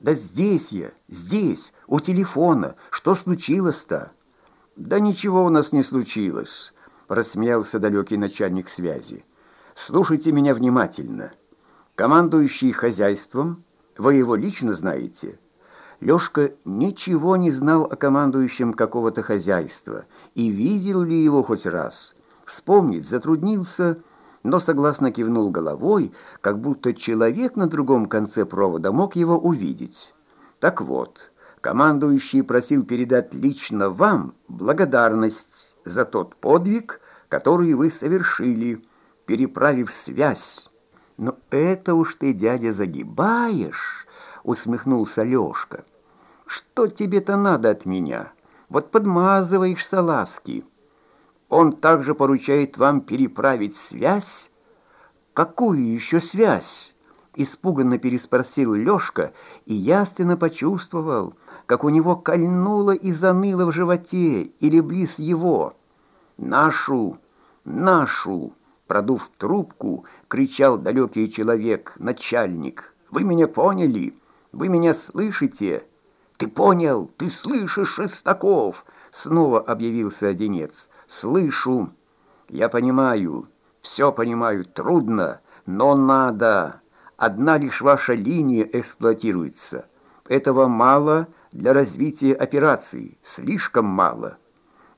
«Да здесь я, здесь, у телефона. Что случилось-то?» «Да ничего у нас не случилось», — рассмеялся далекий начальник связи. «Слушайте меня внимательно. Командующий хозяйством, вы его лично знаете?» Лёшка ничего не знал о командующем какого-то хозяйства и видел ли его хоть раз. Вспомнить затруднился, но согласно кивнул головой, как будто человек на другом конце провода мог его увидеть. Так вот, командующий просил передать лично вам благодарность за тот подвиг, который вы совершили, переправив связь. Но это уж ты, дядя, загибаешь, усмехнулся Лёшка. Что тебе-то надо от меня? Вот подмазываешь салазки. Он также поручает вам переправить связь? Какую еще связь? Испуганно переспросил Лёшка и ясно почувствовал, как у него кольнуло и заныло в животе или близ его. «Нашу! Нашу!» Продув трубку, кричал далекий человек, начальник. «Вы меня поняли? Вы меня слышите?» «Ты понял? Ты слышишь, Шестаков?» Снова объявился Одинец. «Слышу. Я понимаю. Все понимаю. Трудно, но надо. Одна лишь ваша линия эксплуатируется. Этого мало для развития операции. Слишком мало».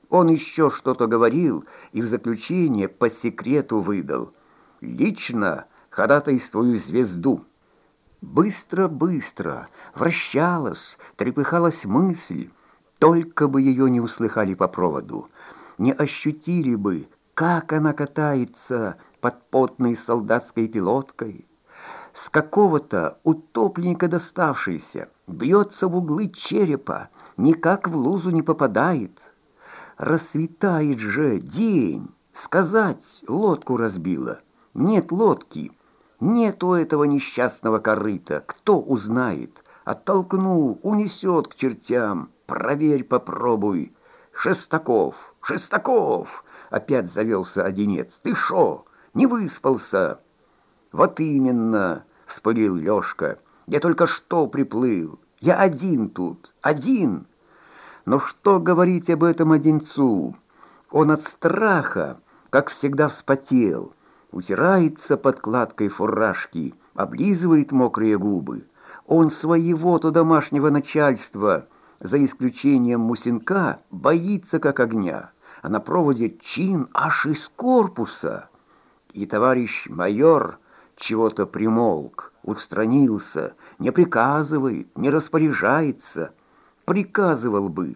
Он еще что-то говорил и в заключение по секрету выдал. «Лично ходатайствую звезду». Быстро-быстро вращалась, трепыхалась мысль, только бы ее не услыхали по проводу, не ощутили бы, как она катается под потной солдатской пилоткой. С какого-то утопленника доставшейся, бьется в углы черепа, никак в лузу не попадает. Рассветает же день, сказать, лодку разбила. Нет лодки, нет у этого несчастного корыта. Кто узнает? Оттолкну, унесет к чертям. Проверь, попробуй. Шестаков, Шестаков! Опять завелся одинец. Ты шо, не выспался? Вот именно, вспылил Лёшка. Я только что приплыл. Я один тут, один. Но что говорить об этом одинцу? Он от страха, как всегда, вспотел утирается подкладкой фуражки, облизывает мокрые губы. Он своего-то домашнего начальства, за исключением Мусинка, боится как огня, а на проводе чин аж из корпуса. И товарищ майор чего-то примолк, устранился, не приказывает, не распоряжается. Приказывал бы.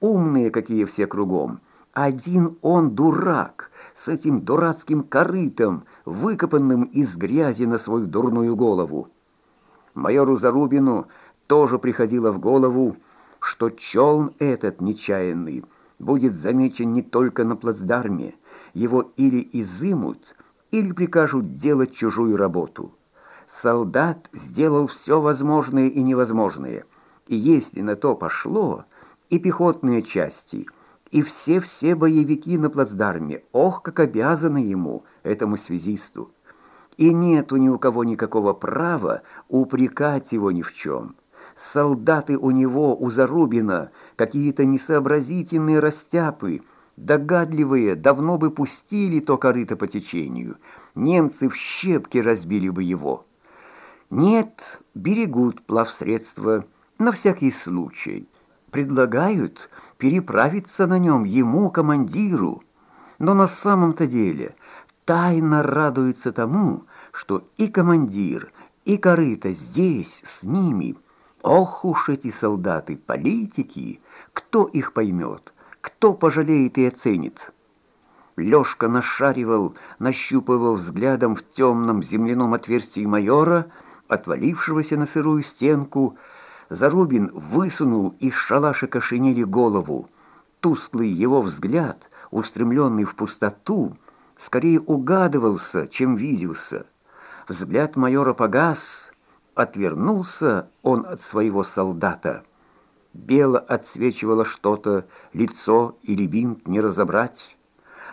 Умные какие все кругом. Один он дурак, с этим дурацким корытом, выкопанным из грязи на свою дурную голову. Майору Зарубину тоже приходило в голову, что челн этот нечаянный будет замечен не только на плацдарме, его или изымут, или прикажут делать чужую работу. Солдат сделал все возможное и невозможное, и если на то пошло, и пехотные части – и все-все боевики на плацдарме, ох, как обязаны ему, этому связисту. И нету ни у кого никакого права упрекать его ни в чем. Солдаты у него, у Зарубина, какие-то несообразительные растяпы, догадливые, давно бы пустили то корыто по течению. Немцы в щепки разбили бы его. Нет, берегут плавсредства на всякий случай предлагают переправиться на нем ему, командиру. Но на самом-то деле тайно радуется тому, что и командир, и корыто здесь, с ними. Ох уж эти солдаты, политики! Кто их поймет? Кто пожалеет и оценит? Лёшка нашаривал, нащупывал взглядом в темном земляном отверстии майора, отвалившегося на сырую стенку, Зарубин высунул из шалашика шинели голову. Тусклый его взгляд, устремленный в пустоту, скорее угадывался, чем виделся. Взгляд майора погас, отвернулся он от своего солдата. Бело отсвечивало что-то, лицо или бинт не разобрать.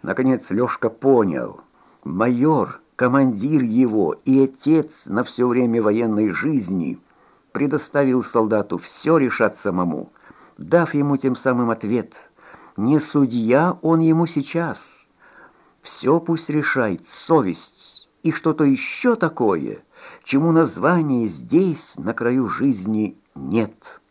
Наконец Лёшка понял. Майор, командир его и отец на все время военной жизни — предоставил солдату все решать самому, дав ему тем самым ответ «Не судья он ему сейчас». Все пусть решает совесть и что-то еще такое, чему названия здесь, на краю жизни, нет».